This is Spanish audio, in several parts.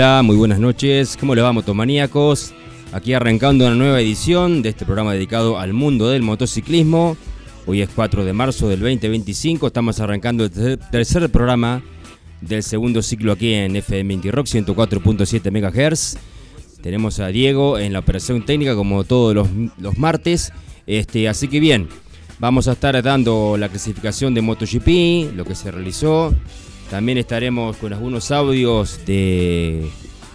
Hola, muy buenas noches. ¿Cómo le va, motomaníacos? Aquí arrancando una nueva edición de este programa dedicado al mundo del motociclismo. Hoy es 4 de marzo del 2025. Estamos arrancando el tercer programa del segundo ciclo aquí en FM Inti Rock 104.7 MHz. Tenemos a Diego en la operación técnica como todos los, martes. Este, así que bien, vamos a estar dando la clasificación de MotoGP, lo que se realizó, también estaremos con algunos audios de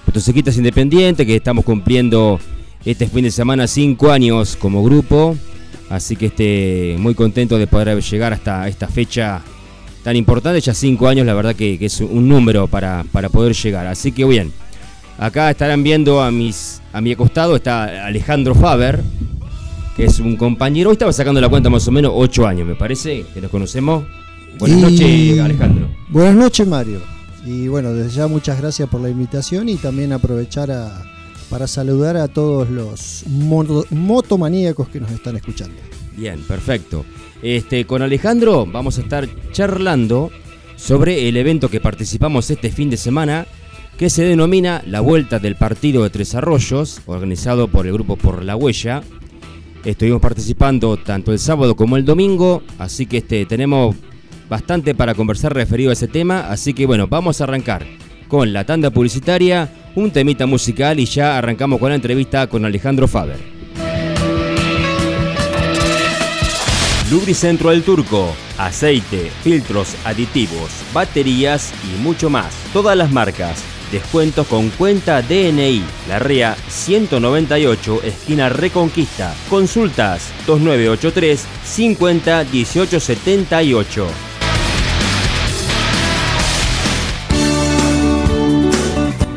Motociclistas Independientes que estamos cumpliendo este fin de semana cinco años como grupo. Así que este, muy contento de poder llegar hasta esta fecha tan importante. Ya cinco años, la verdad que, es un número para, para, poder llegar. Así que bien, acá estarán viendo a, mis, a mi costado está Alejandro Faber, que es un compañero. Hoy estaba sacando la cuenta más o menos ocho años, me parece, que nos conocemos. Buenas noches, Alejandro. Buenas noches, Mario. Y bueno, desde ya muchas gracias por la invitación y también aprovechar para saludar a todos los motomaníacos que nos están escuchando. Bien, perfecto. Este, con Alejandro vamos a estar charlando sobre el evento que participamos este fin de semana, que se denomina la Vuelta del Partido de Tres Arroyos, organizado por el grupo Por la Huella. Estuvimos participando tanto el sábado como el domingo, así que este, tenemos bastante para conversar referido a ese tema, así que bueno, vamos a arrancar con la tanda publicitaria, un temita musical y ya arrancamos con la entrevista con Alejandro Faber. Lubricentro del Turco, aceite, filtros, aditivos, baterías y mucho más. Todas las marcas. Descuentos con cuenta DNI. La REA 198, esquina Reconquista. Consultas 2983 50 1878.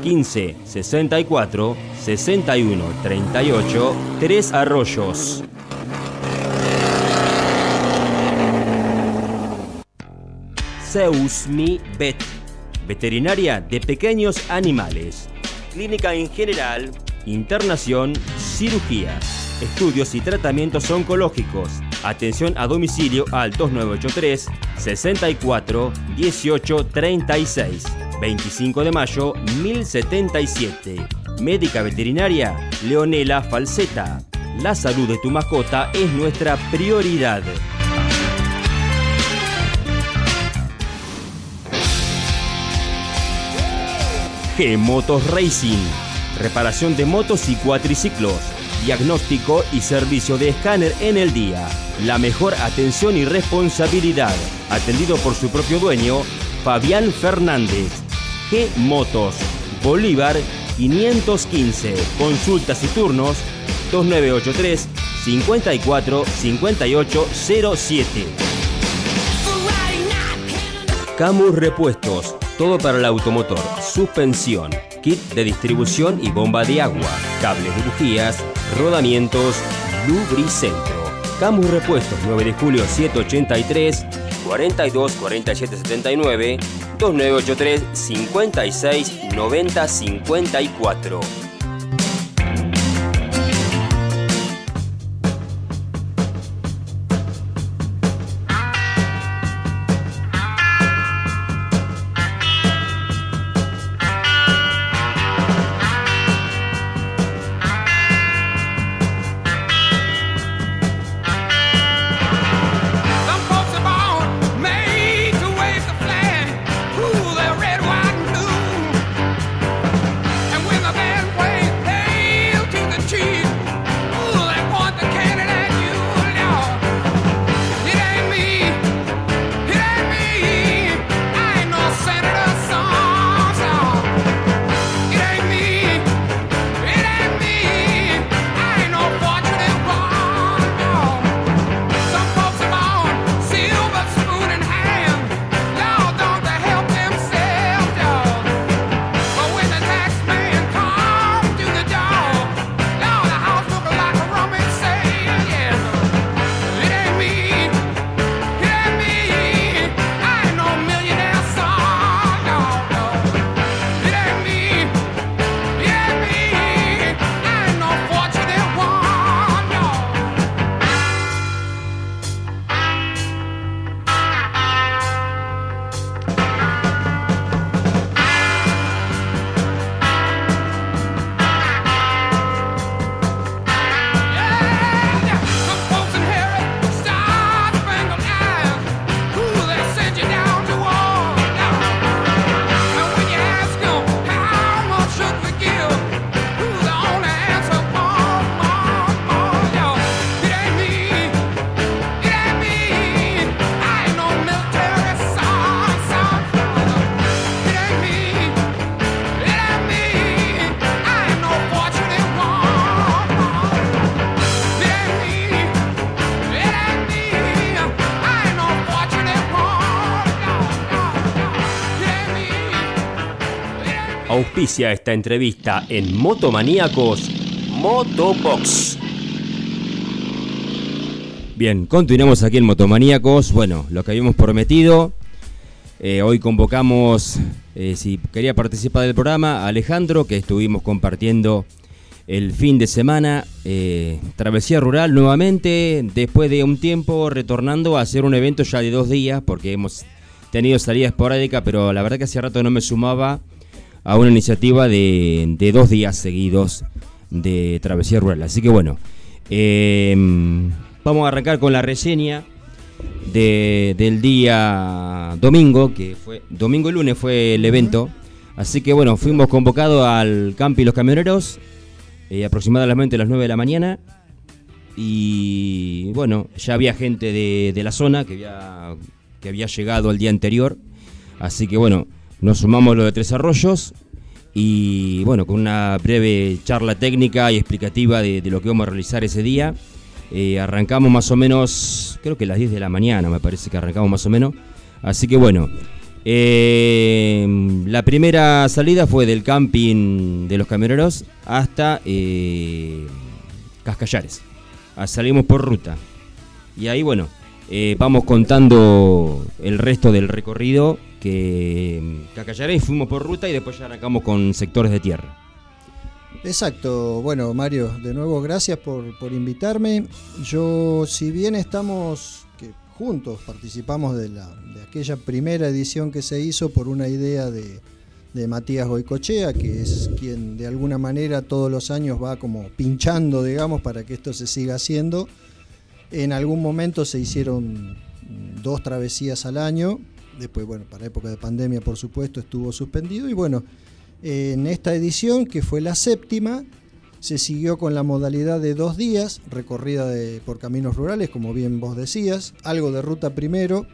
15 64 61 38 Tres Arroyos. Zeus Mi Vet, veterinaria de pequeños animales. Clínica en general, internación, cirugías, estudios y tratamientos oncológicos. Atención a domicilio al 2983 64 18 36. 25 de mayo 1077. Médica veterinaria Leonela Falseta. La salud de tu mascota es nuestra prioridad. G-Motos Racing. Reparación de motos y cuatriciclos. Diagnóstico y servicio de escáner en el día. La mejor atención y responsabilidad. Atendido por su propio dueño, Fabián Fernández. G-Motos. Bolívar 515. Consultas y turnos 2983 54 58 07. Camus Repuestos todo para el automotor, suspensión, kit de distribución y bomba de agua, cables de bujías, rodamientos, lubricentro. Camus Repuestos 9 de julio 783 42 47 79 2983 56 90 54. Esta entrevista en Motomaníacos Motobox. Bien, continuamos aquí en Motomaníacos. Bueno, lo que habíamos prometido. Eh, hoy convocamos, eh, si quería participar del programa, a Alejandro, que estuvimos compartiendo el fin de semana. Eh, travesía rural nuevamente, después de un tiempo retornando a hacer un evento ya de dos días, porque hemos tenido salida esporádica, pero la verdad que hace rato no me sumaba a una iniciativa de, dos días seguidos de travesía rural. Así que bueno, em, vamos a arrancar con la reseña del día domingo, que fue domingo y lunes fue el evento. Así que bueno, fuimos convocados al Campi Los Camioneros, eh, aproximadamente a las 9 de la mañana. Y bueno, ya había gente de, de la zona que había, que había llegado el día anterior. Así que bueno, nos sumamos lo de Tres Arroyos y bueno, con una breve charla técnica y explicativa de, lo que vamos a realizar ese día. Eh, arrancamos más o menos, creo que las 10 de la mañana me parece que arrancamos más o menos. Así que bueno, eh, la primera salida fue del camping de los camioneros hasta eh, Cascallares. Ah, salimos por ruta. Y ahí bueno, vamos contando el resto del recorrido que Cacallaré y fuimos por ruta y después ya arrancamos con sectores de tierra. Exacto, bueno Mario, de nuevo gracias por, invitarme. Yo, si bien estamos que juntos participamos de, la, de aquella primera edición que se hizo por una idea de, de Matías Goicochea, que es quien de alguna manera todos los años va como pinchando, digamos, para que esto se siga haciendo. En algún momento se hicieron dos travesías al año, después, bueno, para época de pandemia, por supuesto, estuvo suspendido y bueno, en esta edición, que fue la séptima, se siguió con la modalidad de dos días, recorrida por caminos rurales, como bien vos decías, algo de ruta primero.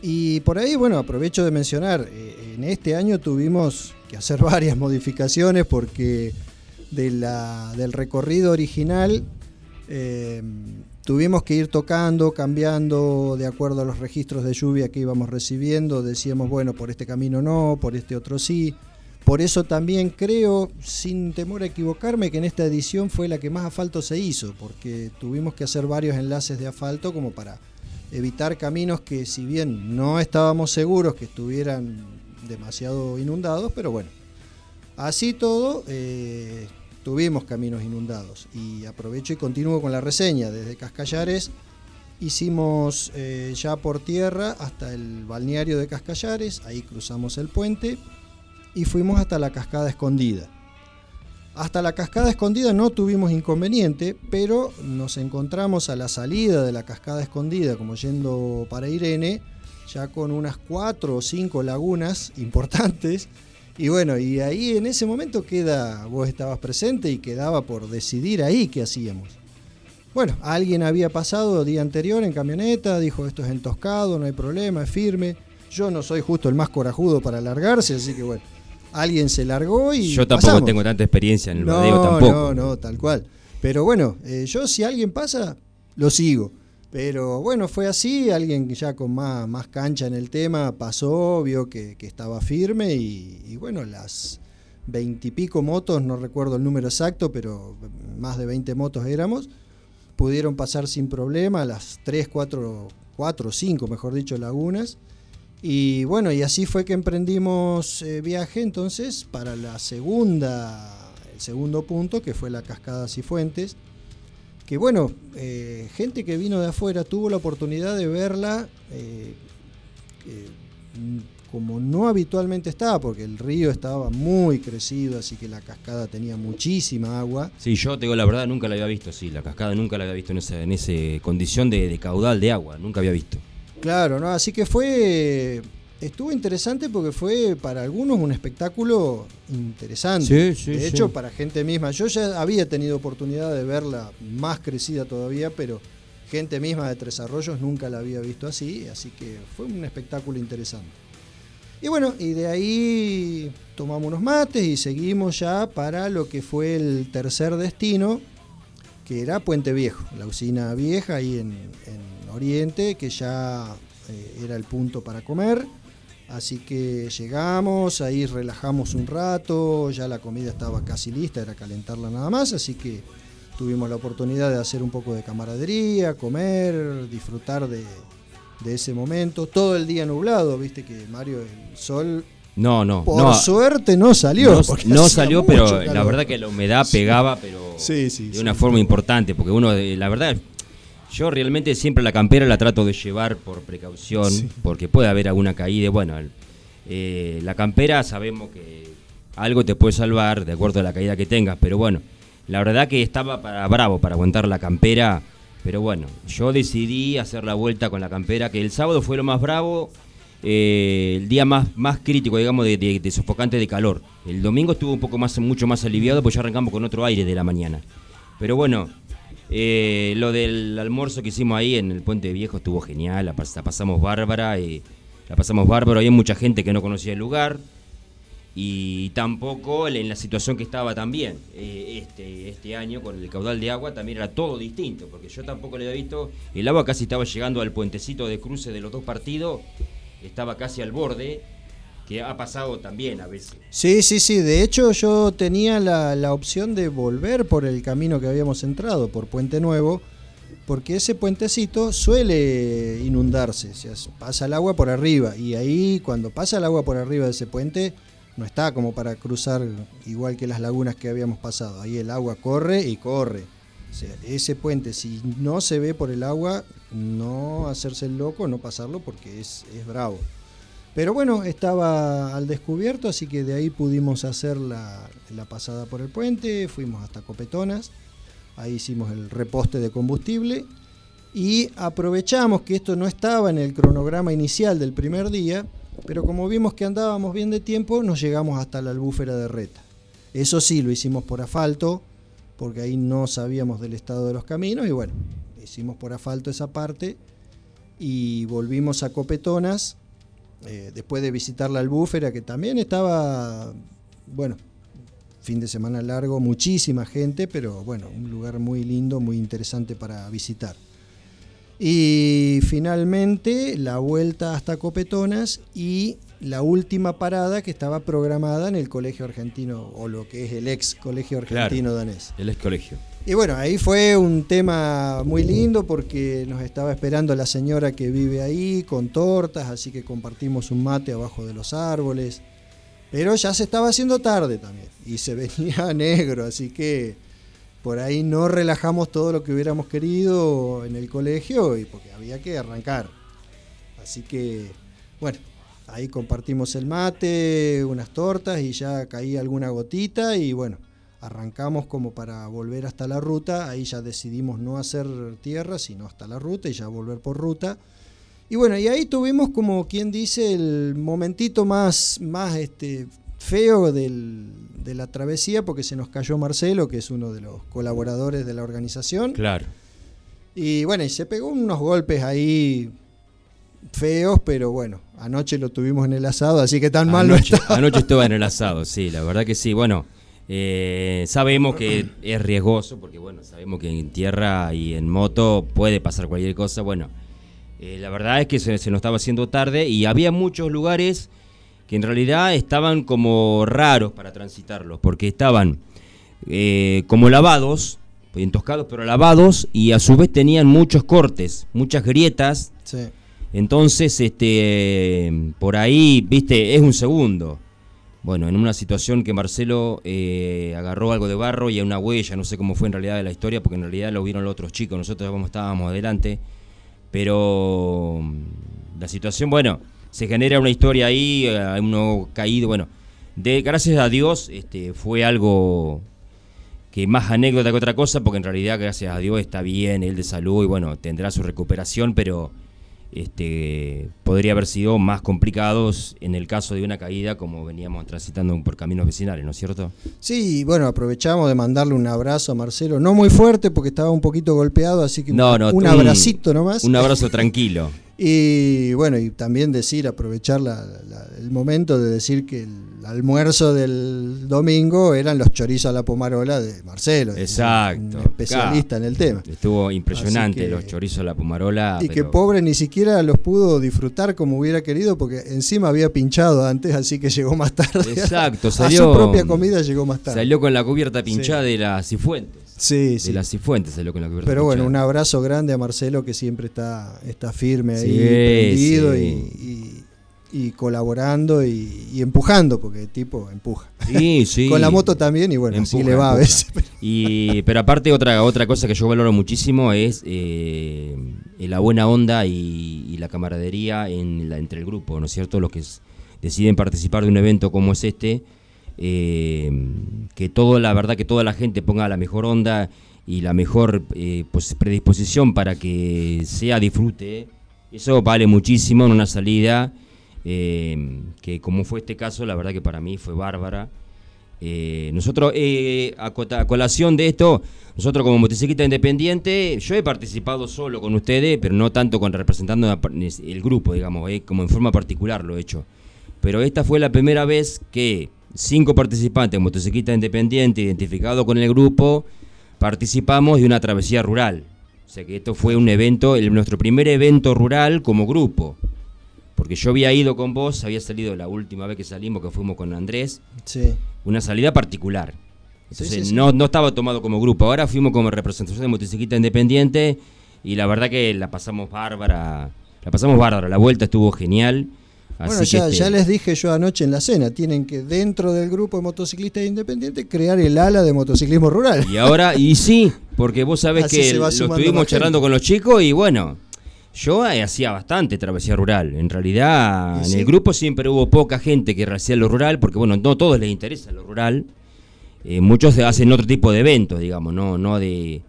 Y por ahí, bueno, aprovecho de mencionar, eh, en este año tuvimos que hacer varias modificaciones porque del recorrido original eh, tuvimos que ir tocando, cambiando de acuerdo a los registros de lluvia que íbamos recibiendo. Decíamos, bueno, por este camino no, por este otro sí. Por eso también creo, sin temor a equivocarme, que en esta edición fue la que más asfalto se hizo, porque tuvimos que hacer varios enlaces de asfalto como para evitar caminos que si bien no estábamos seguros que estuvieran demasiado inundados, pero bueno, así todo, eh, tuvimos caminos inundados. Y aprovecho y continúo con la reseña. Desde Cascallares hicimos eh, ya por tierra hasta el balneario de Cascallares, ahí cruzamos el puente y fuimos hasta la cascada escondida. Hasta la cascada escondida no tuvimos inconveniente, pero nos encontramos a la salida de la cascada escondida, como yendo para Irene, ya con unas cuatro o cinco lagunas importantes. Y bueno, y ahí en ese momento queda, vos estabas presente y quedaba por decidir ahí qué hacíamos. Bueno, alguien había pasado día anterior en camioneta, dijo esto es entoscado, no hay problema, es firme. Yo no soy justo el más corajudo para alargarse, así que bueno, alguien se largó y. Yo tampoco tengo tanta experiencia en el no, tampoco. No, no, tal cual. Pero bueno, eh, yo si alguien pasa, lo sigo. Pero bueno, fue así, alguien ya con más, más cancha en el tema pasó, vio que, estaba firme y, bueno, las veintipico motos, no recuerdo el número exacto, pero más de 20 motos éramos, pudieron pasar sin problema las 3, 4, 4, 5, mejor dicho, lagunas y bueno, y así fue que emprendimos eh, viaje entonces para la segunda, el segundo punto, que fue la Cascada Cifuentes. Que bueno, eh, gente que vino de afuera tuvo la oportunidad de verla eh, como no habitualmente estaba, porque el río estaba muy crecido, así que la cascada tenía muchísima agua. Sí, yo te digo la verdad, nunca la había visto, sí, la cascada nunca la había visto en esa, en esa condición de, de caudal de agua, nunca había visto. Claro, ¿no? Así que fue. Estuvo interesante porque fue para algunos un espectáculo interesante. Sí, sí, de hecho, para gente misma. Yo ya había tenido oportunidad de verla más crecida todavía, pero gente misma de Tres Arroyos nunca la había visto así, así que fue un espectáculo interesante. Y bueno, y de ahí tomamos unos mates y seguimos ya para lo que fue el tercer destino, que era Puente Viejo, la usina vieja ahí en Oriente, que ya eh, era el punto para comer. Así que llegamos, ahí relajamos un rato, ya la comida estaba casi lista, era calentarla nada más, así que tuvimos la oportunidad de hacer un poco de camaradería, comer, disfrutar de, ese momento. Todo el día nublado, viste que Mario, el sol no, no. Por suerte no salió. No, salió, pero la verdad que la humedad pegaba, pero de una forma importante, porque uno, la verdad, yo realmente siempre la campera la trato de llevar por precaución, porque puede haber alguna caída. Bueno, eh, la campera sabemos que algo te puede salvar de acuerdo a la caída que tengas, pero bueno, la verdad que estaba para, bravo para aguantar la campera, pero bueno, yo decidí hacer la vuelta con la campera, que el sábado fue lo más bravo, eh, el día más, más crítico, digamos, de, de, sofocante de calor. El domingo estuvo un poco más, mucho más aliviado, pues ya arrancamos con otro aire de la mañana. Pero bueno, eh, lo del almuerzo que hicimos ahí en el Puente Viejo estuvo genial, la, pasamos bárbara, y la pasamos bárbaro, hay mucha gente que no conocía el lugar y tampoco en la situación que estaba también eh, este, este año con el caudal de agua también era todo distinto, porque yo tampoco le había visto, el agua casi estaba llegando al puentecito de cruce de los dos partidos, estaba casi al borde que ha pasado también a veces. Sí, sí, sí. De hecho, yo tenía la, opción de volver por el camino que habíamos entrado, por Puente Nuevo, porque ese puentecito suele inundarse, o sea, pasa el agua por arriba y ahí cuando pasa el agua por arriba de ese puente no está como para cruzar igual que las lagunas que habíamos pasado, ahí el agua corre y corre. O sea, ese puente si no se ve por el agua, no hacerse el loco, no pasarlo porque es, es bravo. Pero bueno, estaba al descubierto, así que de ahí pudimos hacer la, pasada por el puente, fuimos hasta Copetonas ahí hicimos el reposte de combustible y aprovechamos que esto no estaba en el cronograma inicial del primer día, pero como vimos que andábamos bien de tiempo, nos llegamos hasta la albúfera de Reta. Eso sí, lo hicimos por asfalto, porque ahí no sabíamos del estado de los caminos y bueno, hicimos por asfalto esa parte y volvimos a Copetonas eh, después de visitar la albúfera que también estaba, bueno, fin de semana largo, muchísima gente, pero bueno, un lugar muy lindo, muy interesante para visitar. Y finalmente la vuelta hasta Copetonas y la última parada que estaba programada en el colegio argentino, o lo que es el ex colegio argentino danés. El ex colegio. Y bueno, ahí fue un tema muy lindo porque nos estaba esperando la señora que vive ahí con tortas, así que compartimos un mate abajo de los árboles. Pero ya se estaba haciendo tarde también y se venía negro, así que por ahí no relajamos todo lo que hubiéramos querido en el colegio y porque había que arrancar. Así que, bueno, ahí compartimos el mate, unas tortas y ya caía alguna gotita y bueno, arrancamos como para volver hasta la ruta. Ahí ya decidimos no hacer tierra, sino hasta la ruta y ya volver por ruta. Y bueno, y ahí tuvimos como quien dice el momentito más, más este, feo de la travesía porque se nos cayó Marcelo, que es uno de los colaboradores de la organización. Claro. Y bueno, y se pegó unos golpes ahí feos, pero bueno, anoche lo tuvimos en el asado, así que tan mal no estaba. Anoche estuvo en el asado, sí, la verdad que sí. Bueno, eh, sabemos que es riesgoso porque bueno, sabemos que en tierra y en moto puede pasar cualquier cosa. Bueno, eh, la verdad es que se, nos estaba haciendo tarde y había muchos lugares que en realidad estaban como raros para transitarlos, porque estaban eh, como lavados, bien toscados, pero lavados, y a su vez tenían muchos cortes, muchas grietas. Entonces, este, por ahí, viste, es un segundo. Bueno, en una situación que Marcelo eh, agarró algo de barro y una huella, no sé cómo fue en realidad de la historia, porque en realidad lo vieron los otros chicos, nosotros como estábamos adelante. Pero mm, la situación, bueno, se genera una historia ahí, hay eh, uno caído, bueno, de gracias a Dios este, fue algo que más anécdota que otra cosa, porque en realidad gracias a Dios está bien, él de salud y bueno, tendrá su recuperación, pero este, podría haber sido más complicados en el caso de una caída como veníamos transitando por caminos vecinales, ¿no es cierto? Sí, bueno, aprovechamos de mandarle un abrazo a Marcelo, no muy fuerte porque estaba un poquito golpeado, así que no, no, un, abracito nomás. Un abrazo tranquilo. Y bueno, y también decir, aprovechar el momento de decir que el almuerzo del domingo eran los chorizos a la pomarola de Marcelo. Exacto. Un especialista en el tema. Estuvo impresionante los chorizos a la pomarola. Y que pobre ni siquiera los pudo disfrutar como hubiera querido porque encima había pinchado antes, así que llegó más tarde. Exacto, salió. A su propia comida llegó más tarde. Salió con la cubierta pinchada de la Cifuentes. Sí, sí. De las Cifuentes salió con la cubierta Pero bueno, un abrazo grande a Marcelo que siempre está, está firme ahí, prendido y y colaborando y, empujando, porque el tipo empuja. Sí, sí. Con la moto también, y bueno, así le va a veces. Y, pero aparte, otra, otra cosa que yo valoro muchísimo es eh, la buena onda y, la camaradería en la, entre el grupo, ¿no es cierto? Los que deciden participar de un evento como es este, eh, que todo, la verdad, que toda la gente ponga la mejor onda y la mejor eh, pues, predisposición para que sea disfrute. Eso vale muchísimo en una salida eh, que como fue este caso, la verdad que para mí fue bárbara. Eh, nosotros, eh, a, colación de esto, nosotros como motociclista independiente, yo he participado solo con ustedes, pero no tanto con representando el grupo, digamos, como en forma particular lo he hecho. Pero esta fue la primera vez que cinco participantes motociclistas independientes identificados con el grupo participamos de una travesía rural. O sea que esto fue un evento, nuestro primer evento rural como grupo. Porque yo había ido con vos, había salido la última vez que salimos, que fuimos con Andrés. Sí. Una salida particular. Entonces No, no estaba tomado como grupo. Ahora fuimos como representación de motocicleta independiente Y la verdad que la pasamos bárbara. La pasamos bárbara. La vuelta estuvo genial. Bueno, ya, este ya, les dije yo anoche en la cena, tienen que dentro del grupo de motociclistas independientes crear el ala de motociclismo rural. Y ahora, y sí, porque vos sabés que lo estuvimos charlando con los chicos y bueno, yo hacía bastante travesía rural. En realidad, en el grupo siempre hubo poca gente que hacía lo rural, porque bueno, no a todos les interesa lo rural. Eh, muchos hacen otro tipo de eventos, digamos, no, no de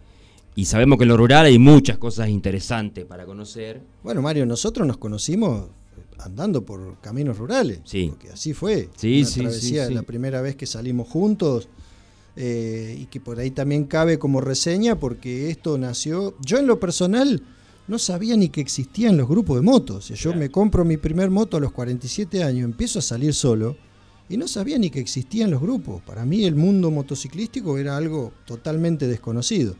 y sabemos que en lo rural hay muchas cosas interesantes para conocer. Bueno, Mario, nosotros nos conocimos andando por caminos rurales. Sí. Porque así fue. Sí, Una sí, travesía, la primera vez que salimos juntos. Eh, y que por ahí también cabe como reseña porque esto nació. Yo en lo personal no sabía ni que existían los grupos de motos. yo me compro mi primer moto a los 47 años, empiezo a salir solo y no sabía ni que existían los grupos. Para mí el mundo motociclístico era algo totalmente desconocido.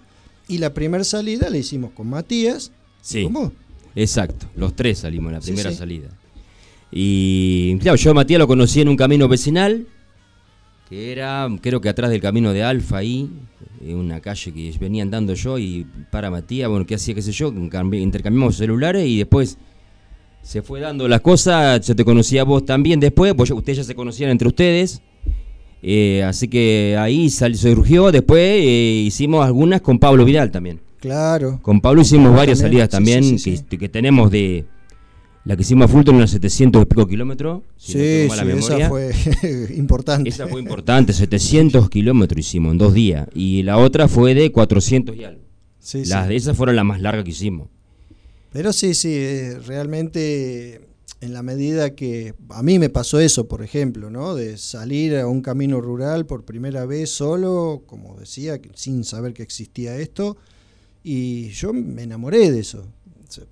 Y la primera salida la hicimos con Matías. Sí. Exacto, los tres salimos en la primera salida. Y claro, yo a Matías lo conocí en un camino vecinal, que era, creo que atrás del camino de Alfa ahí, en una calle que venía andando yo y para Matías, bueno, ¿qué hacía, qué sé yo? Intercambiamos celulares y después se fue dando las cosas, yo te conocía a vos también después, pues ustedes ya se conocían entre ustedes. Eh, así que ahí surgió, después eh, hicimos algunas con Pablo Vidal también. Claro. Con Pablo hicimos varias salidas también que, tenemos de... La que hicimos a Fulton, unos 700 y pico kilómetros. sí, esa fue importante. Esa fue importante, 700 kilómetros hicimos en dos días. Y la otra fue de 400 y algo. las de esas fueron las más largas que hicimos. Pero sí, sí, eh, realmente en la medida que a mí me pasó eso, por ejemplo, ¿no? De salir a un camino rural por primera vez solo, como decía, sin saber que existía esto, y yo me enamoré de eso.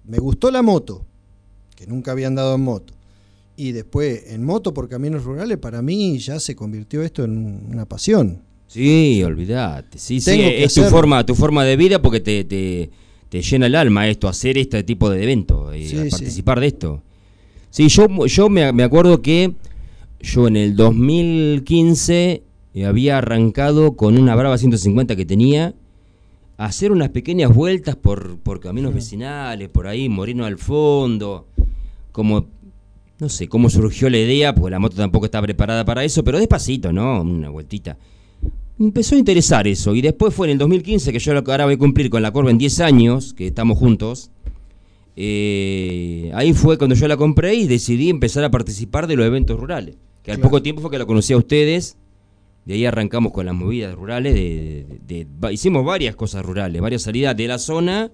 Me gustó la moto, que nunca había andado en moto. Y después, en moto por caminos rurales, para mí ya se convirtió esto en una pasión. Sí, olvídate. Sí, sí, es tu forma, tu forma de vida porque te, te, llena el alma esto, hacer este tipo de eventos, y eh, participar de esto. Sí, yo, yo me, acuerdo que yo en el 2015 eh, había arrancado con una Brava 150 que tenía hacer unas pequeñas vueltas por, por caminos vecinales, por ahí, Moreno al fondo, como, no sé, cómo surgió la idea, porque la moto tampoco está preparada para eso, pero despacito, ¿no? Una vueltita. Empezó a interesar eso, y después fue en el 2015 que yo ahora voy a cumplir con la Corva en 10 años, que estamos juntos, eh, ahí fue cuando yo la compré y decidí empezar a participar de los eventos rurales. Que al poco tiempo fue que la conocí a ustedes. De ahí arrancamos con las movidas rurales. De, hicimos varias cosas rurales, varias salidas de la zona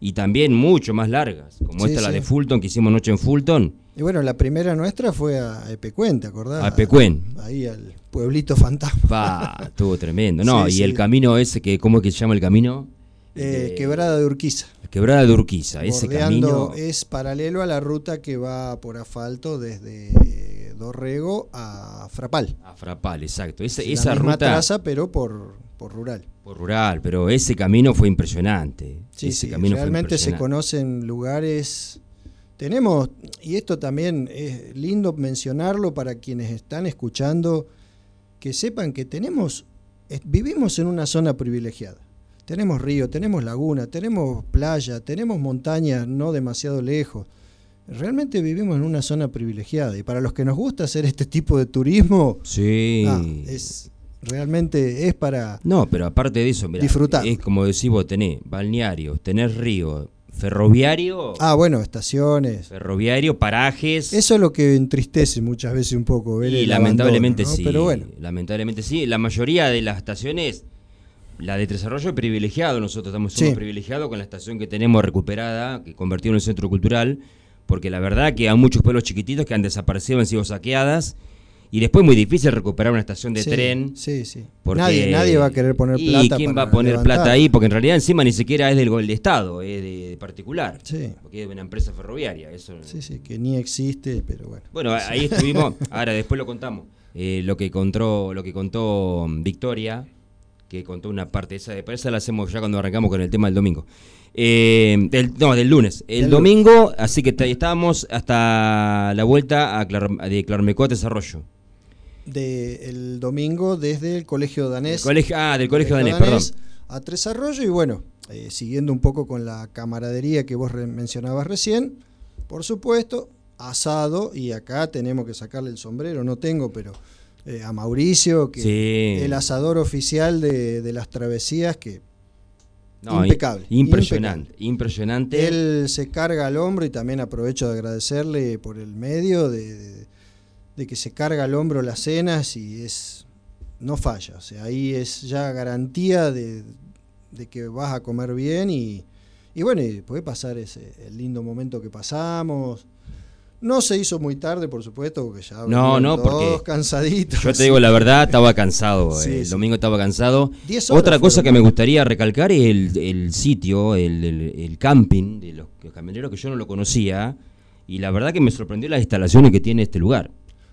y también mucho más largas, como esta la de Fulton, que hicimos noche en Fulton. Y bueno, la primera nuestra fue a Epecuén, ¿te acordás? A Epecuén. Ahí al pueblito fantasma. estuvo tremendo. No, y el camino ese, que ¿cómo es que se llama el camino? Eh, quebrada de Urquiza. Quebrada de Urquiza, ese camino. Es paralelo a la ruta que va por asfalto desde Dorrego a Frapal. A Frapal, exacto. Esa, es la misma traza, pero por, por rural. Por rural, pero ese camino fue impresionante. Sí, ese camino realmente se conocen lugares. Tenemos, y esto también es lindo mencionarlo para quienes están escuchando, que sepan que tenemos, vivimos en una zona privilegiada tenemos río, tenemos laguna, tenemos playa, tenemos montañas no demasiado lejos. Realmente vivimos en una zona privilegiada y para los que nos gusta hacer este tipo de turismo, sí. Ah, es realmente es para No, pero aparte de eso, disfrutar. Es como decís vos, tenés balneario, tenés río, ferroviario. Ah, bueno, estaciones. Ferroviario, parajes. Eso es lo que entristece muchas veces un poco ver Y lamentablemente sí. Pero bueno. Lamentablemente sí. La mayoría de las estaciones la de Tres Arroyos es privilegiado, nosotros estamos privilegiados con la estación que tenemos recuperada, que convertido en un centro cultural, porque la verdad que hay muchos pueblos chiquititos que han desaparecido, han sido saqueadas, y después es muy difícil recuperar una estación de tren. Sí, sí. Nadie, nadie va a querer poner plata. ¿Y quién va a poner plata ahí? Porque en realidad encima ni siquiera es del, del Estado, es de, particular. Sí. Porque es de una empresa ferroviaria. Eso, sí, sí, que ni existe, pero bueno. Bueno, ahí estuvimos, ahora después lo contamos. Eh, lo que contó, lo que contó Victoria, que contó una parte. Esa, esa la hacemos ya cuando arrancamos con el tema del domingo. Eh, del, no, del lunes. El, domingo, así que estábamos hasta la vuelta a de Clarmecó a Desarrollo. De, el domingo desde el colegio danés. ah, del colegio, danés, perdón. A Tres Arroyos y bueno, eh, siguiendo un poco con la camaradería que vos mencionabas recién, por supuesto, asado, y acá tenemos que sacarle el sombrero, no tengo, pero eh, a Mauricio, que el asador oficial de, las travesías, que impecable. Impresionante, impresionante. Él se carga al hombro y también aprovecho de agradecerle por el medio de, que se carga al hombro las cenas y es no falla. O sea, ahí es ya garantía de, que vas a comer bien y, y bueno, y puede pasar ese el lindo momento que pasamos. No se hizo muy tarde, por supuesto, porque ya no, no, todos cansaditos. Yo te digo la verdad, estaba cansado. el domingo estaba cansado. Otra cosa que me gustaría recalcar es el, sitio, el, camping de los, camioneros que yo no lo conocía. Y la verdad que me sorprendió las instalaciones que tiene este lugar.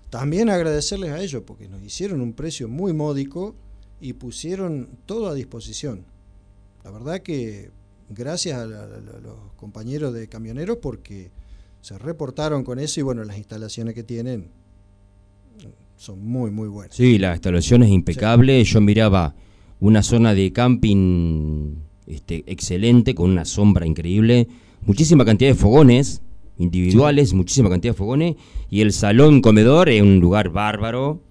También agradecerles a ellos porque nos hicieron un precio muy módico y pusieron todo a disposición. La verdad que gracias a los compañeros de camioneros porque se reportaron con eso y bueno, las instalaciones que tienen son muy, muy buenas. Sí, la instalación es impecable. Yo miraba una zona de camping este, excelente, con una sombra increíble, muchísima cantidad de fogones individuales, muchísima cantidad de fogones, y el salón comedor es un lugar bárbaro,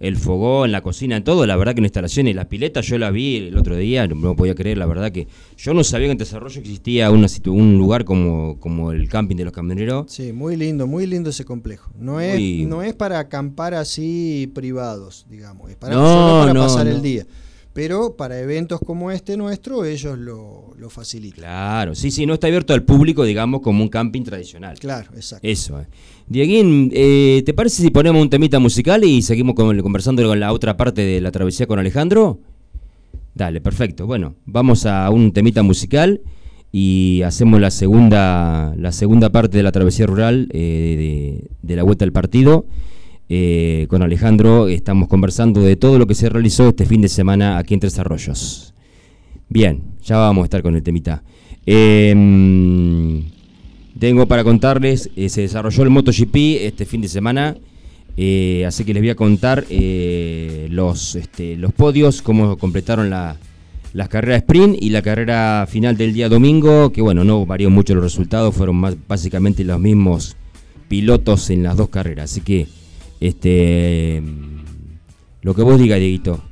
el fogón, la cocina, todo, la verdad que en instalaciones, las piletas yo las vi el otro día, no podía creer, la verdad que yo no sabía que en Desarrollo existía una, un lugar como, como el camping de los camioneros. Sí, muy lindo, muy lindo ese complejo. No es, no es para acampar así privados, digamos, es para, pasar el día. Pero para eventos como este nuestro, ellos lo, lo, facilitan. Claro, sí, sí, no está abierto al público, digamos, como un camping tradicional. Claro, exacto. Eso. Eh. Dieguín, eh, ¿te parece si ponemos un temita musical y seguimos conversando con la otra parte de la travesía con Alejandro? Dale, perfecto. Bueno, vamos a un temita musical y hacemos la segunda, la segunda parte de la travesía rural eh, de, la vuelta al partido. Eh, con Alejandro estamos conversando de todo lo que se realizó este fin de semana aquí en Tres Arroyos. Bien, ya vamos a estar con el temita. Em, tengo para contarles, eh, se desarrolló el MotoGP este fin de semana, eh, así que les voy a contar los, este, los podios, cómo completaron la, las carreras sprint y la carrera final del día domingo, que bueno, no varió mucho los resultados, fueron más, básicamente los mismos pilotos en las dos carreras, así que este, lo que vos digas, Dieguito.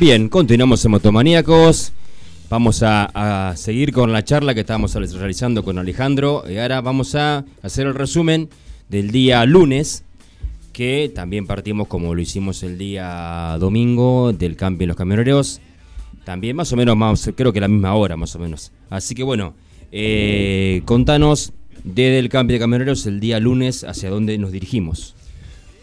Bien, continuamos en Motomaníacos. Vamos a, seguir con la charla que estábamos realizando con Alejandro. Y ahora vamos a hacer el resumen del día lunes, que también partimos como lo hicimos el día domingo del cambio en los camioneros. También más o menos, más, creo que la misma hora más o menos. Así que bueno, eh, contanos desde el cambio de camioneros el día lunes hacia dónde nos dirigimos.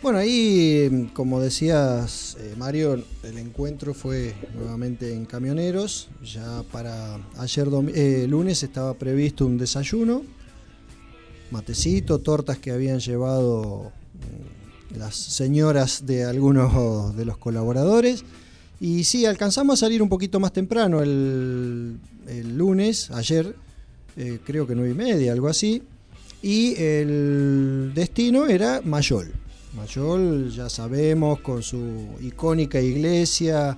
Bueno, ahí, como decías, eh, Mario, el encuentro fue nuevamente en Camioneros. Ya para ayer eh, lunes estaba previsto un desayuno, matecito, tortas que habían llevado mm, las señoras de algunos de los colaboradores. Y sí, alcanzamos a salir un poquito más temprano el, lunes, ayer, eh, creo que nueve y media, algo así. Y el destino era Mayol. Mayol, ya sabemos, con su icónica iglesia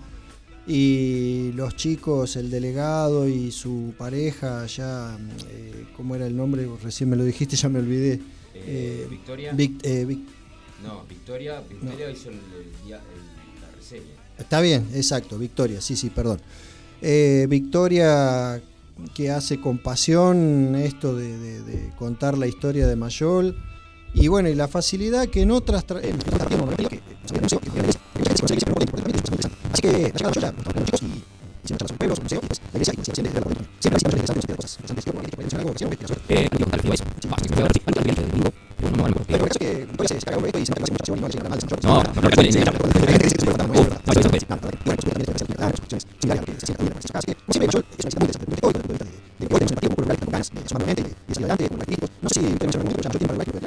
y los chicos, el delegado y su pareja, ya, eh, ¿cómo era el nombre? Recién me lo dijiste, ya me olvidé. Eh, eh Victoria. Eh, no, Victoria, Victoria hizo la reseña. Está bien, exacto, Victoria, sí, sí, perdón. Victoria que hace con pasión esto de contar la historia de Mayol y bueno, y la facilidad que en otras... Así que, ya, ya, chicos y hicieron charlas pueblos, museos, pues, la iglesia y siempre de la Siempre hacían interesantes de cosas. Eh, Pero por eso que puede ser cagar esto y se me hace mucha acción y no nada. No, no, no, no, no sé si tenemos mucho tiempo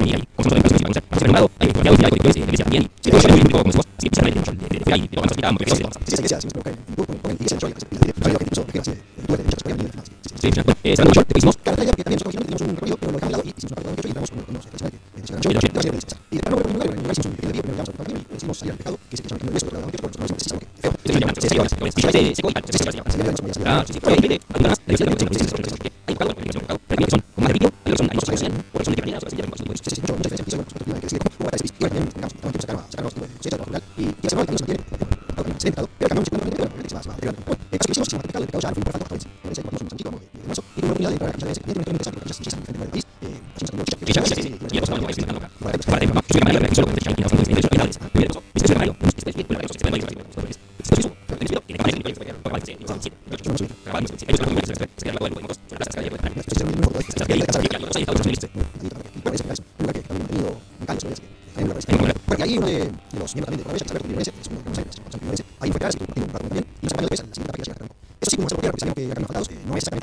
también, y los españoles, en la segunda página, llegan a Eso sí, como muestra porque la que llegan faltados, no es.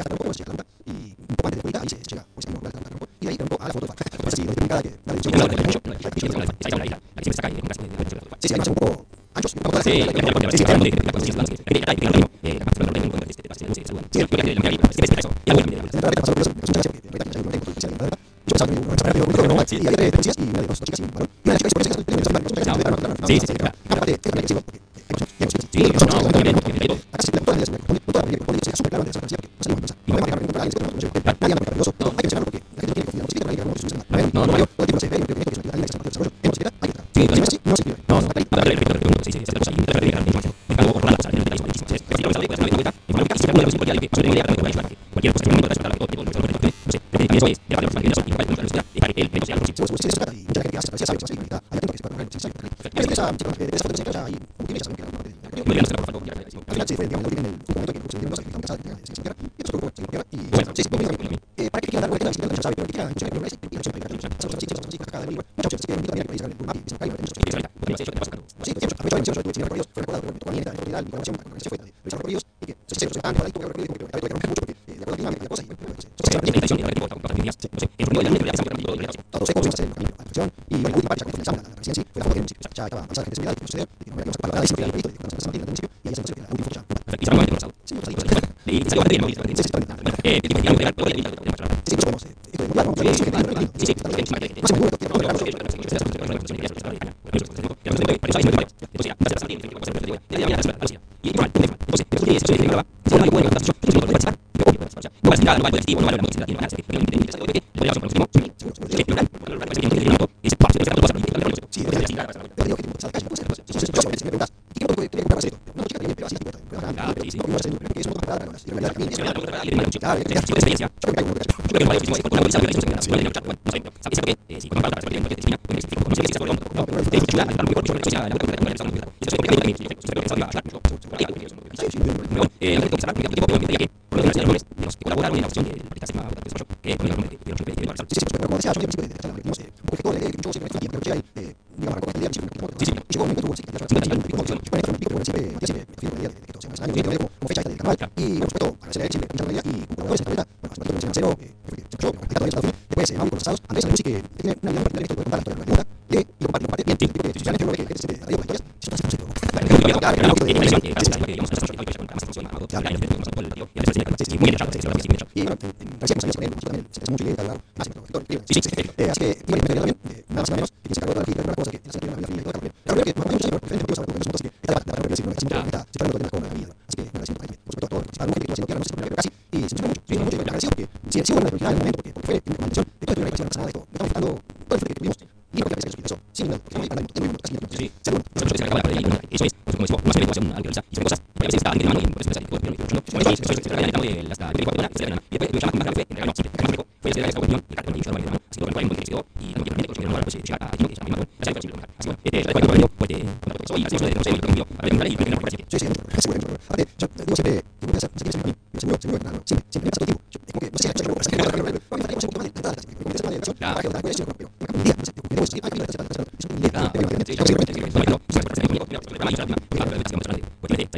lo recuerdo mucho, a y y y ya y y y se pasó la tienda del y ahí se y y Ah, Marcelo, eh, después Mauro con los Estados, Andrés Alelusi, que tiene una vida muy particular que estoy contando,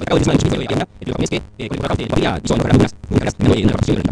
acabo de mencionar en el de la tienda, que es que, eh, con el de la familia, hizo mejorar algunas, muy cargas, menos de la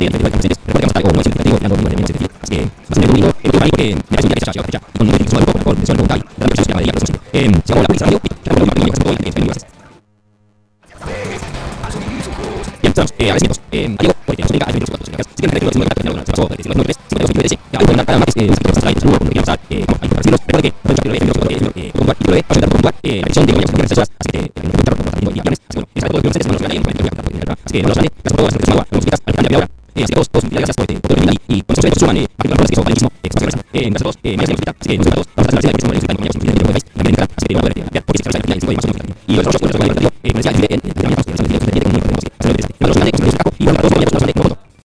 de los